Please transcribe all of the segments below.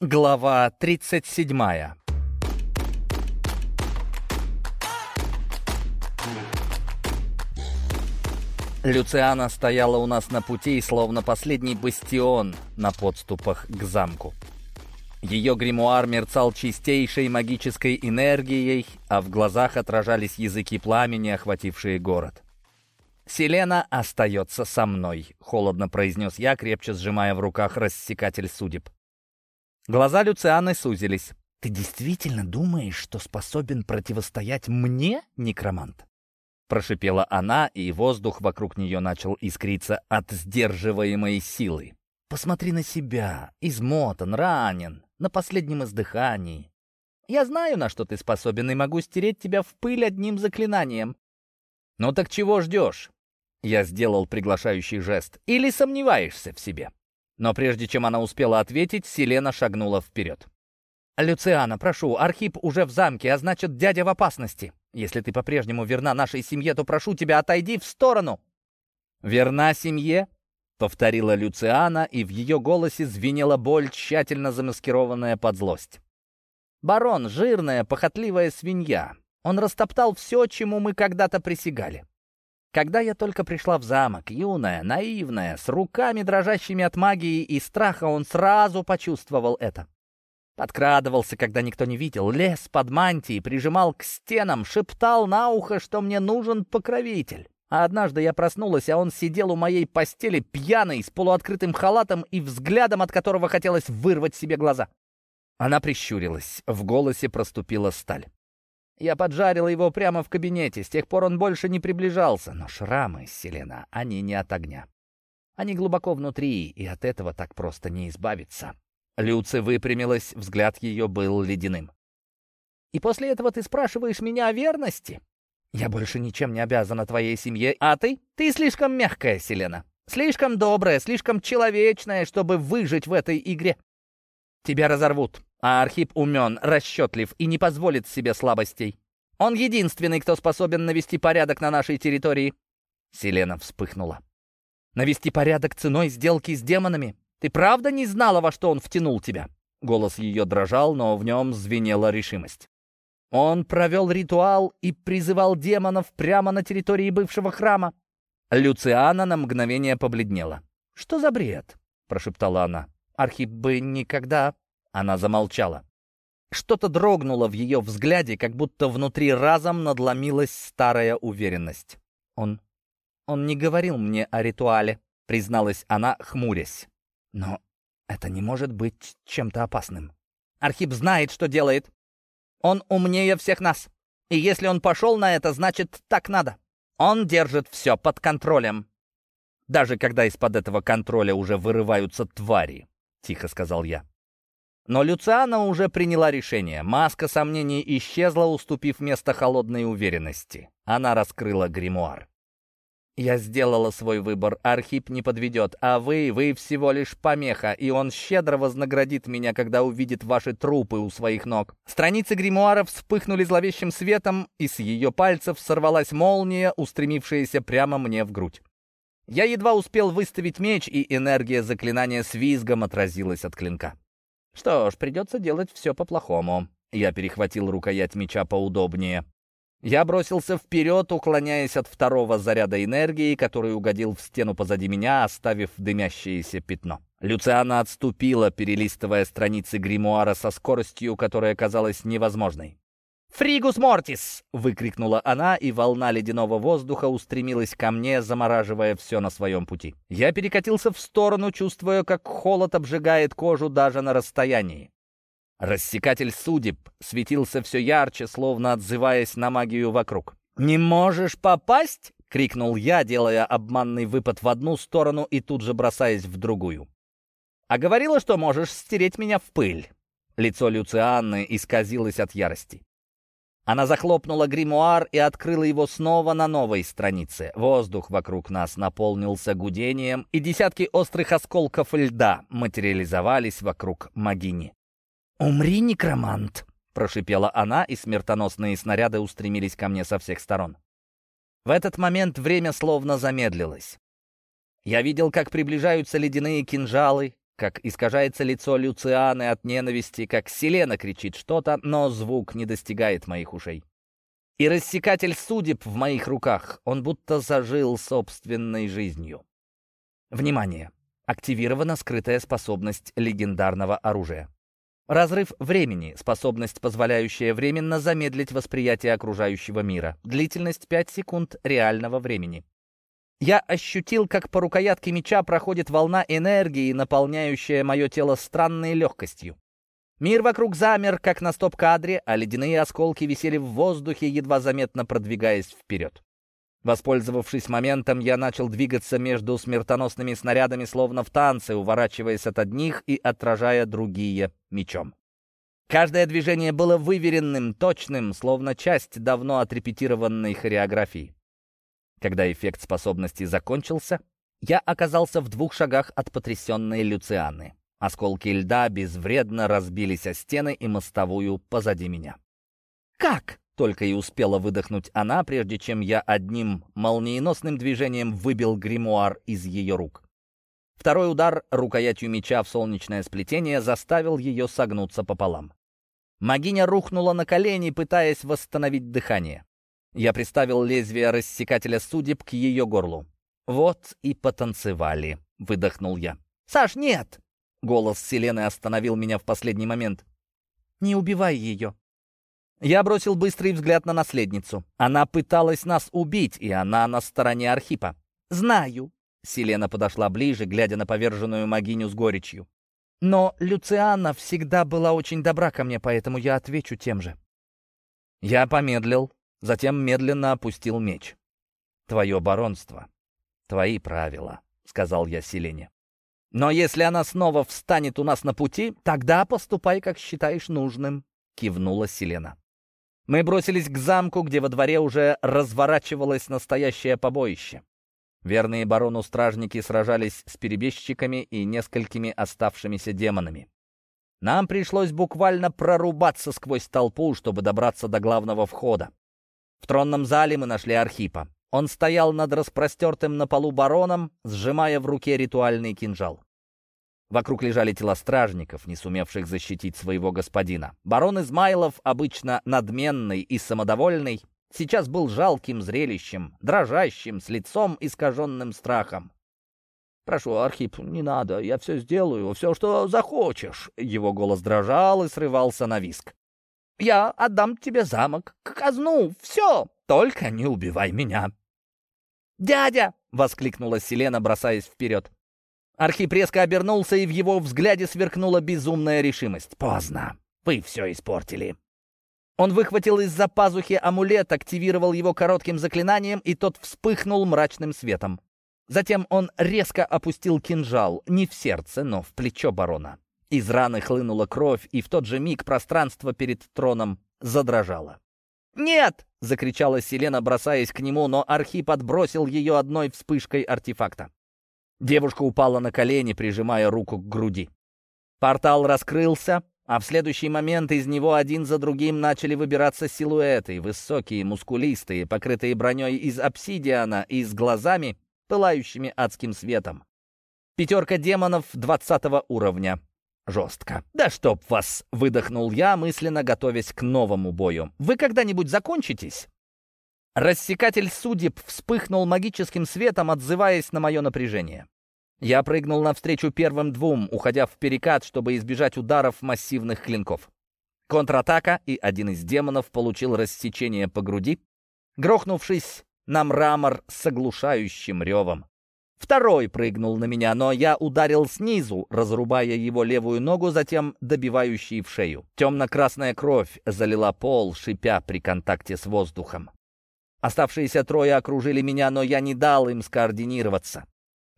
Глава 37 Люциана стояла у нас на пути, словно последний бастион на подступах к замку. Ее гримуар мерцал чистейшей магической энергией, а в глазах отражались языки пламени, охватившие город. «Селена остается со мной», — холодно произнес я, крепче сжимая в руках рассекатель судеб. Глаза Люцианы сузились. «Ты действительно думаешь, что способен противостоять мне, некромант?» Прошипела она, и воздух вокруг нее начал искриться от сдерживаемой силы. «Посмотри на себя, измотан, ранен, на последнем издыхании. Я знаю, на что ты способен, и могу стереть тебя в пыль одним заклинанием. Ну так чего ждешь?» Я сделал приглашающий жест. «Или сомневаешься в себе?» Но прежде чем она успела ответить, Селена шагнула вперед. «Люциана, прошу, Архип уже в замке, а значит, дядя в опасности. Если ты по-прежнему верна нашей семье, то прошу тебя, отойди в сторону». «Верна семье?» — повторила Люциана, и в ее голосе звенела боль, тщательно замаскированная под злость. «Барон — жирная, похотливая свинья. Он растоптал все, чему мы когда-то присягали. Когда я только пришла в замок, юная, наивная, с руками дрожащими от магии и страха, он сразу почувствовал это. Подкрадывался, когда никто не видел, лез под мантией, прижимал к стенам, шептал на ухо, что мне нужен покровитель. А однажды я проснулась, а он сидел у моей постели пьяный, с полуоткрытым халатом и взглядом, от которого хотелось вырвать себе глаза. Она прищурилась, в голосе проступила сталь. Я поджарила его прямо в кабинете. С тех пор он больше не приближался. Но шрамы, Селена, они не от огня. Они глубоко внутри, и от этого так просто не избавиться. Люци выпрямилась, взгляд ее был ледяным. «И после этого ты спрашиваешь меня о верности? Я больше ничем не обязана твоей семье, а ты? Ты слишком мягкая, Селена. Слишком добрая, слишком человечная, чтобы выжить в этой игре. Тебя разорвут, а Архип умен, расчетлив и не позволит себе слабостей. Он единственный, кто способен навести порядок на нашей территории». Селена вспыхнула. «Навести порядок ценой сделки с демонами? Ты правда не знала, во что он втянул тебя?» Голос ее дрожал, но в нем звенела решимость. Он провел ритуал и призывал демонов прямо на территории бывшего храма. Люциана на мгновение побледнела. «Что за бред?» — прошептала она. «Архип бы никогда...» Она замолчала. Что-то дрогнуло в ее взгляде, как будто внутри разом надломилась старая уверенность. «Он... он не говорил мне о ритуале», — призналась она, хмурясь. «Но это не может быть чем-то опасным. Архип знает, что делает. Он умнее всех нас. И если он пошел на это, значит, так надо. Он держит все под контролем. Даже когда из-под этого контроля уже вырываются твари», — тихо сказал я. Но Люциана уже приняла решение. Маска сомнений исчезла, уступив место холодной уверенности. Она раскрыла гримуар. «Я сделала свой выбор. Архип не подведет. А вы, вы всего лишь помеха, и он щедро вознаградит меня, когда увидит ваши трупы у своих ног». Страницы гримуара вспыхнули зловещим светом, и с ее пальцев сорвалась молния, устремившаяся прямо мне в грудь. Я едва успел выставить меч, и энергия заклинания с визгом отразилась от клинка. Что ж, придется делать все по-плохому. Я перехватил рукоять меча поудобнее. Я бросился вперед, уклоняясь от второго заряда энергии, который угодил в стену позади меня, оставив дымящееся пятно. Люциана отступила, перелистывая страницы гримуара со скоростью, которая казалась невозможной. «Фригус Мортис!» — выкрикнула она, и волна ледяного воздуха устремилась ко мне, замораживая все на своем пути. Я перекатился в сторону, чувствуя, как холод обжигает кожу даже на расстоянии. Рассекатель судеб светился все ярче, словно отзываясь на магию вокруг. «Не можешь попасть?» — крикнул я, делая обманный выпад в одну сторону и тут же бросаясь в другую. «А говорила, что можешь стереть меня в пыль». Лицо Люцианны исказилось от ярости. Она захлопнула гримуар и открыла его снова на новой странице. Воздух вокруг нас наполнился гудением, и десятки острых осколков льда материализовались вокруг Магини. «Умри, некромант!» — прошипела она, и смертоносные снаряды устремились ко мне со всех сторон. В этот момент время словно замедлилось. Я видел, как приближаются ледяные кинжалы, как искажается лицо Люцианы от ненависти, как Селена кричит что-то, но звук не достигает моих ушей. И рассекатель судеб в моих руках, он будто зажил собственной жизнью. Внимание! Активирована скрытая способность легендарного оружия. Разрыв времени — способность, позволяющая временно замедлить восприятие окружающего мира. Длительность 5 секунд реального времени. Я ощутил, как по рукоятке меча проходит волна энергии, наполняющая мое тело странной легкостью. Мир вокруг замер, как на стоп-кадре, а ледяные осколки висели в воздухе, едва заметно продвигаясь вперед. Воспользовавшись моментом, я начал двигаться между смертоносными снарядами, словно в танце, уворачиваясь от одних и отражая другие мечом. Каждое движение было выверенным, точным, словно часть давно отрепетированной хореографии. Когда эффект способности закончился, я оказался в двух шагах от потрясенной Люцианы. Осколки льда безвредно разбились о стены и мостовую позади меня. «Как?» — только и успела выдохнуть она, прежде чем я одним молниеносным движением выбил гримуар из ее рук. Второй удар рукоятью меча в солнечное сплетение заставил ее согнуться пополам. Магиня рухнула на колени, пытаясь восстановить дыхание. Я приставил лезвие рассекателя судеб к ее горлу. «Вот и потанцевали», — выдохнул я. «Саш, нет!» Голос Селены остановил меня в последний момент. «Не убивай ее». Я бросил быстрый взгляд на наследницу. Она пыталась нас убить, и она на стороне Архипа. «Знаю». Селена подошла ближе, глядя на поверженную могиню с горечью. «Но Люциана всегда была очень добра ко мне, поэтому я отвечу тем же». Я помедлил, затем медленно опустил меч. «Твое баронство, твои правила», — сказал я Селене. Но если она снова встанет у нас на пути, тогда поступай, как считаешь нужным», — кивнула Селена. Мы бросились к замку, где во дворе уже разворачивалось настоящее побоище. Верные барону стражники сражались с перебежчиками и несколькими оставшимися демонами. Нам пришлось буквально прорубаться сквозь толпу, чтобы добраться до главного входа. В тронном зале мы нашли Архипа. Он стоял над распростертым на полу бароном, сжимая в руке ритуальный кинжал. Вокруг лежали тела стражников, не сумевших защитить своего господина. Барон Измайлов, обычно надменный и самодовольный, сейчас был жалким зрелищем, дрожащим, с лицом искаженным страхом. «Прошу, Архип, не надо, я все сделаю, все, что захочешь». Его голос дрожал и срывался на виск. «Я отдам тебе замок, казну, все, только не убивай меня». «Дядя!» — воскликнула Селена, бросаясь вперед. Архип обернулся, и в его взгляде сверкнула безумная решимость. «Поздно. Вы все испортили». Он выхватил из-за пазухи амулет, активировал его коротким заклинанием, и тот вспыхнул мрачным светом. Затем он резко опустил кинжал, не в сердце, но в плечо барона. Из раны хлынула кровь, и в тот же миг пространство перед троном задрожало. «Нет!» — закричала Селена, бросаясь к нему, но Архип отбросил ее одной вспышкой артефакта. Девушка упала на колени, прижимая руку к груди. Портал раскрылся, а в следующий момент из него один за другим начали выбираться силуэты, высокие, мускулистые, покрытые броней из обсидиана и с глазами, пылающими адским светом. Пятерка демонов двадцатого уровня жестко. «Да чтоб вас!» — выдохнул я, мысленно готовясь к новому бою. «Вы когда-нибудь закончитесь?» Рассекатель судеб вспыхнул магическим светом, отзываясь на мое напряжение. Я прыгнул навстречу первым двум, уходя в перекат, чтобы избежать ударов массивных клинков. Контратака, и один из демонов получил рассечение по груди, грохнувшись на мрамор с оглушающим ревом. Второй прыгнул на меня, но я ударил снизу, разрубая его левую ногу, затем добивающий в шею. Темно-красная кровь залила пол, шипя при контакте с воздухом. Оставшиеся трое окружили меня, но я не дал им скоординироваться.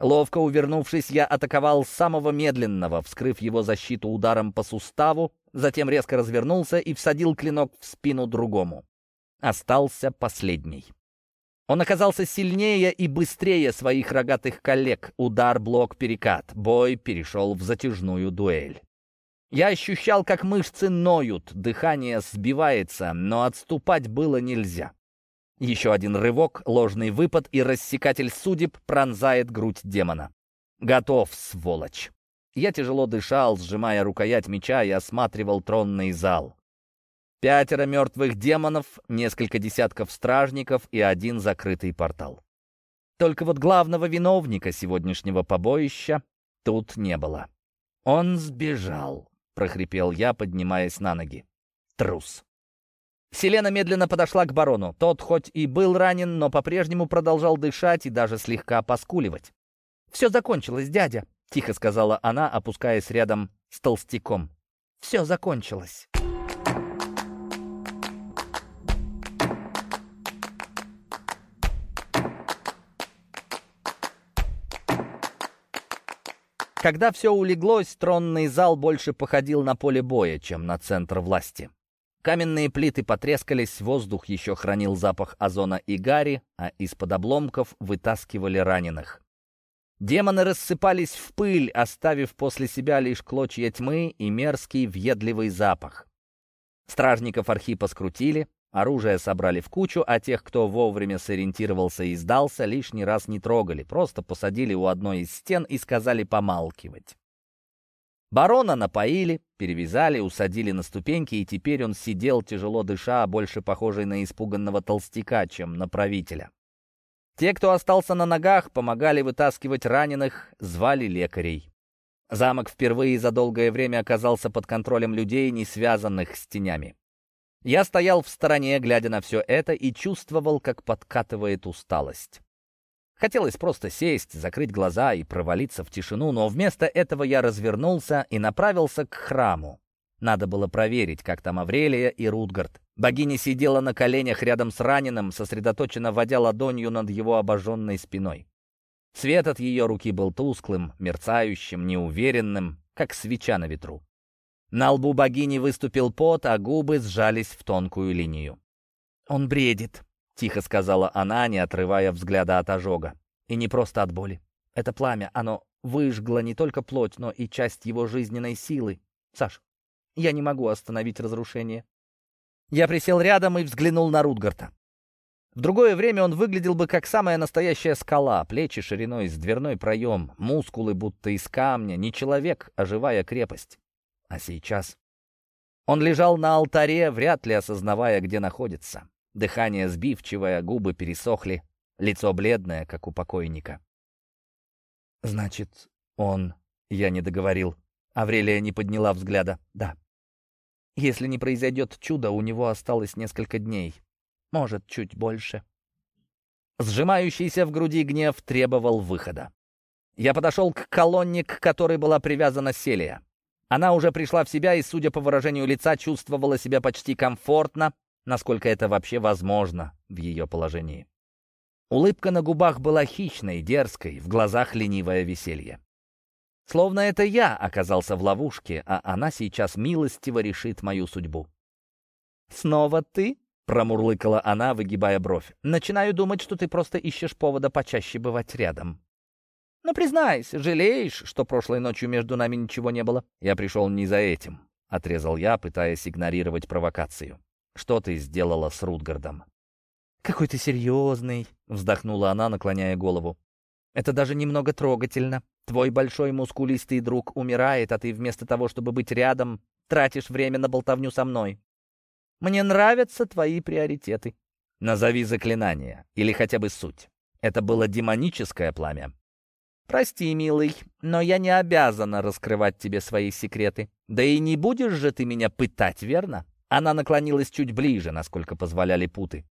Ловко увернувшись, я атаковал самого медленного, вскрыв его защиту ударом по суставу, затем резко развернулся и всадил клинок в спину другому. Остался последний. Он оказался сильнее и быстрее своих рогатых коллег. Удар, блок, перекат. Бой перешел в затяжную дуэль. Я ощущал, как мышцы ноют, дыхание сбивается, но отступать было нельзя. Еще один рывок, ложный выпад, и рассекатель судеб пронзает грудь демона. Готов, сволочь. Я тяжело дышал, сжимая рукоять меча и осматривал тронный зал. Пятеро мертвых демонов, несколько десятков стражников и один закрытый портал. Только вот главного виновника сегодняшнего побоища тут не было. «Он сбежал», — прохрипел я, поднимаясь на ноги. «Трус». Селена медленно подошла к барону. Тот хоть и был ранен, но по-прежнему продолжал дышать и даже слегка поскуливать. «Все закончилось, дядя», — тихо сказала она, опускаясь рядом с толстяком. «Все закончилось». Когда все улеглось, тронный зал больше походил на поле боя, чем на центр власти. Каменные плиты потрескались, воздух еще хранил запах озона и гари, а из-под обломков вытаскивали раненых. Демоны рассыпались в пыль, оставив после себя лишь клочья тьмы и мерзкий въедливый запах. Стражников Архипа скрутили, оружие собрали в кучу, а тех, кто вовремя сориентировался и сдался, лишний раз не трогали, просто посадили у одной из стен и сказали помалкивать. Барона напоили, перевязали, усадили на ступеньки, и теперь он сидел, тяжело дыша, больше похожий на испуганного толстяка, чем на правителя. Те, кто остался на ногах, помогали вытаскивать раненых, звали лекарей. Замок впервые за долгое время оказался под контролем людей, не связанных с тенями. Я стоял в стороне, глядя на все это, и чувствовал, как подкатывает усталость. Хотелось просто сесть, закрыть глаза и провалиться в тишину, но вместо этого я развернулся и направился к храму. Надо было проверить, как там Аврелия и Рутгард. Богиня сидела на коленях рядом с раненым, сосредоточенно водя ладонью над его обожженной спиной. Свет от ее руки был тусклым, мерцающим, неуверенным, как свеча на ветру. На лбу богини выступил пот, а губы сжались в тонкую линию. «Он бредит», — тихо сказала она, не отрывая взгляда от ожога. «И не просто от боли. Это пламя, оно выжгло не только плоть, но и часть его жизненной силы. Саш, я не могу остановить разрушение. Я присел рядом и взглянул на Рутгарта. В другое время он выглядел бы как самая настоящая скала, плечи шириной с дверной проем, мускулы будто из камня, не человек, а живая крепость. А сейчас... Он лежал на алтаре, вряд ли осознавая, где находится. Дыхание сбивчивое, губы пересохли, лицо бледное, как у покойника. «Значит, он...» — я не договорил. Аврелия не подняла взгляда. «Да, если не произойдет чудо, у него осталось несколько дней. Может, чуть больше. Сжимающийся в груди гнев требовал выхода. Я подошел к колонне, к которой была привязана Селия. Она уже пришла в себя и, судя по выражению лица, чувствовала себя почти комфортно, насколько это вообще возможно в ее положении. Улыбка на губах была хищной, дерзкой, в глазах ленивое веселье. Словно это я оказался в ловушке, а она сейчас милостиво решит мою судьбу. «Снова ты?» — промурлыкала она, выгибая бровь. «Начинаю думать, что ты просто ищешь повода почаще бывать рядом». «Ну, признайся, жалеешь, что прошлой ночью между нами ничего не было?» «Я пришел не за этим», — отрезал я, пытаясь игнорировать провокацию. «Что ты сделала с Рутгардом?» «Какой ты серьезный», — вздохнула она, наклоняя голову. «Это даже немного трогательно. Твой большой мускулистый друг умирает, а ты вместо того, чтобы быть рядом, тратишь время на болтовню со мной. Мне нравятся твои приоритеты. Назови заклинание или хотя бы суть. Это было демоническое пламя. Прости, милый, но я не обязана раскрывать тебе свои секреты. Да и не будешь же ты меня пытать, верно? Она наклонилась чуть ближе, насколько позволяли путы.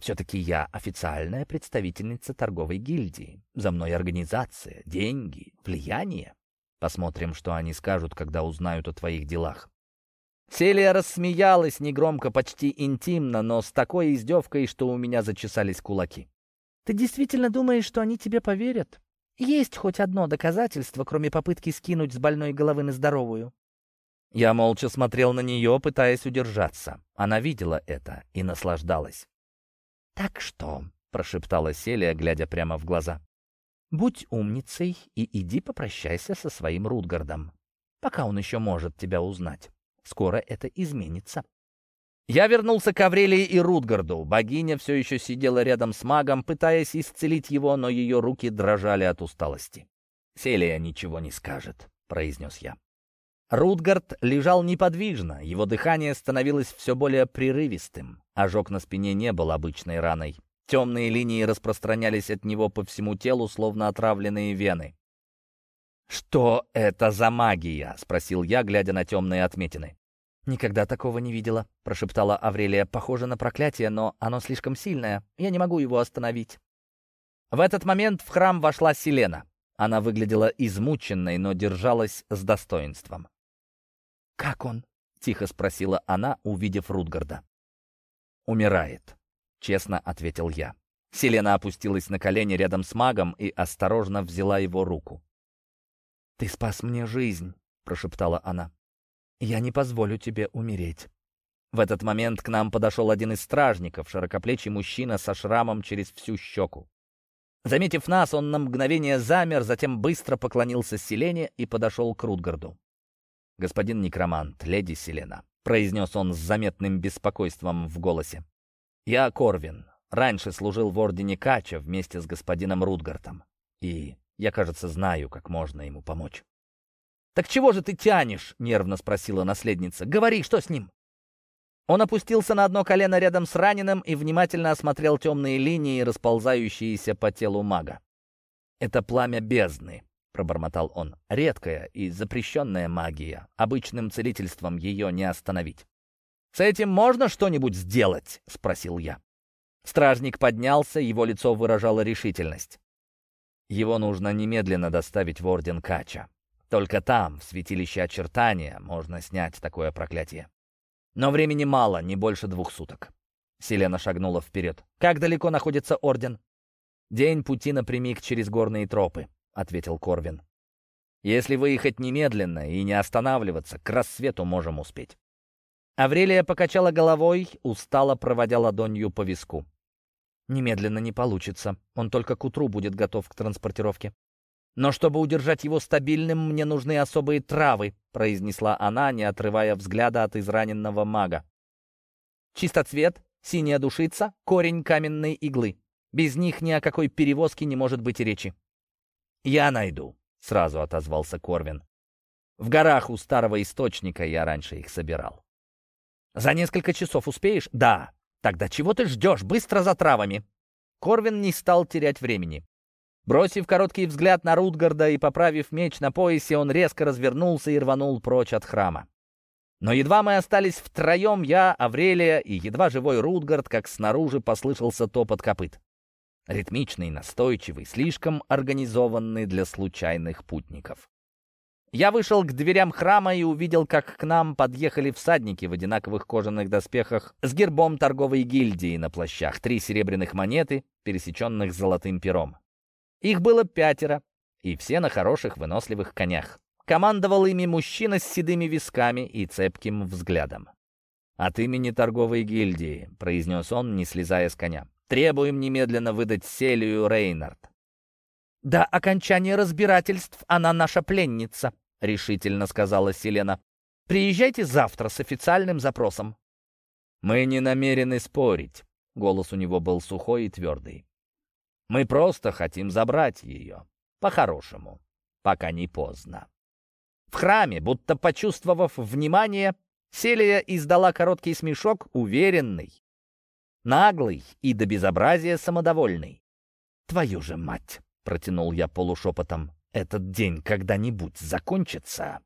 Все-таки я официальная представительница торговой гильдии. За мной организация, деньги, влияние. Посмотрим, что они скажут, когда узнают о твоих делах. Селия рассмеялась негромко, почти интимно, но с такой издевкой, что у меня зачесались кулаки. «Ты действительно думаешь, что они тебе поверят? Есть хоть одно доказательство, кроме попытки скинуть с больной головы на здоровую?» Я молча смотрел на нее, пытаясь удержаться. Она видела это и наслаждалась. «Так что?» — прошептала Селия, глядя прямо в глаза. «Будь умницей и иди попрощайся со своим Рутгардом, пока он еще может тебя узнать. Скоро это изменится». Я вернулся к Аврелии и Рутгарду. Богиня все еще сидела рядом с магом, пытаясь исцелить его, но ее руки дрожали от усталости. «Селия ничего не скажет», — произнес я. Рутгард лежал неподвижно, его дыхание становилось все более прерывистым. Ожог на спине не был обычной раной. Темные линии распространялись от него по всему телу, словно отравленные вены. «Что это за магия?» — спросил я, глядя на темные отметины. «Никогда такого не видела», — прошептала Аврелия. «Похоже на проклятие, но оно слишком сильное. Я не могу его остановить». В этот момент в храм вошла Селена. Она выглядела измученной, но держалась с достоинством. «Как он?» — тихо спросила она, увидев Рутгарда. «Умирает», — честно ответил я. Селена опустилась на колени рядом с магом и осторожно взяла его руку. «Ты спас мне жизнь», — прошептала она. «Я не позволю тебе умереть». В этот момент к нам подошел один из стражников, широкоплечий мужчина со шрамом через всю щеку. Заметив нас, он на мгновение замер, затем быстро поклонился Селене и подошел к Рутгарду. «Господин некромант, леди Селена», — произнес он с заметным беспокойством в голосе. «Я Корвин. Раньше служил в Ордене Кача вместе с господином Рутгартом. И я, кажется, знаю, как можно ему помочь». «Так чего же ты тянешь?» — нервно спросила наследница. «Говори, что с ним?» Он опустился на одно колено рядом с раненым и внимательно осмотрел темные линии, расползающиеся по телу мага. «Это пламя бездны», пробормотал он. «Редкая и запрещенная магия. Обычным целительством ее не остановить». «С этим можно что-нибудь сделать?» — спросил я. Стражник поднялся, его лицо выражало решительность. Его нужно немедленно доставить в Орден Кача. Только там, в святилище очертания, можно снять такое проклятие. Но времени мало, не больше двух суток. Селена шагнула вперед. «Как далеко находится Орден?» «День пути напрямик через горные тропы. — ответил Корвин. «Если выехать немедленно и не останавливаться, к рассвету можем успеть». Аврелия покачала головой, устало проводя ладонью по виску. «Немедленно не получится. Он только к утру будет готов к транспортировке. Но чтобы удержать его стабильным, мне нужны особые травы», произнесла она, не отрывая взгляда от израненного мага. «Чистоцвет, синяя душица, корень каменной иглы. Без них ни о какой перевозке не может быть речи». «Я найду», — сразу отозвался Корвин. «В горах у старого источника я раньше их собирал». «За несколько часов успеешь?» «Да». «Тогда чего ты ждешь? Быстро за травами!» Корвин не стал терять времени. Бросив короткий взгляд на Рутгарда и поправив меч на поясе, он резко развернулся и рванул прочь от храма. Но едва мы остались втроем, я, Аврелия и едва живой Рутгард, как снаружи послышался топот копыт. Ритмичный, настойчивый, слишком организованный для случайных путников. Я вышел к дверям храма и увидел, как к нам подъехали всадники в одинаковых кожаных доспехах с гербом торговой гильдии на плащах, три серебряных монеты, пересеченных золотым пером. Их было пятеро, и все на хороших выносливых конях. Командовал ими мужчина с седыми висками и цепким взглядом. «От имени торговой гильдии», — произнес он, не слезая с коня. Требуем немедленно выдать Селию Рейнард». «До окончания разбирательств она наша пленница», — решительно сказала Селена. «Приезжайте завтра с официальным запросом». «Мы не намерены спорить», — голос у него был сухой и твердый. «Мы просто хотим забрать ее. По-хорошему, пока не поздно». В храме, будто почувствовав внимание, Селия издала короткий смешок, уверенный, Наглый и до безобразия самодовольный. «Твою же мать!» — протянул я полушепотом. «Этот день когда-нибудь закончится?»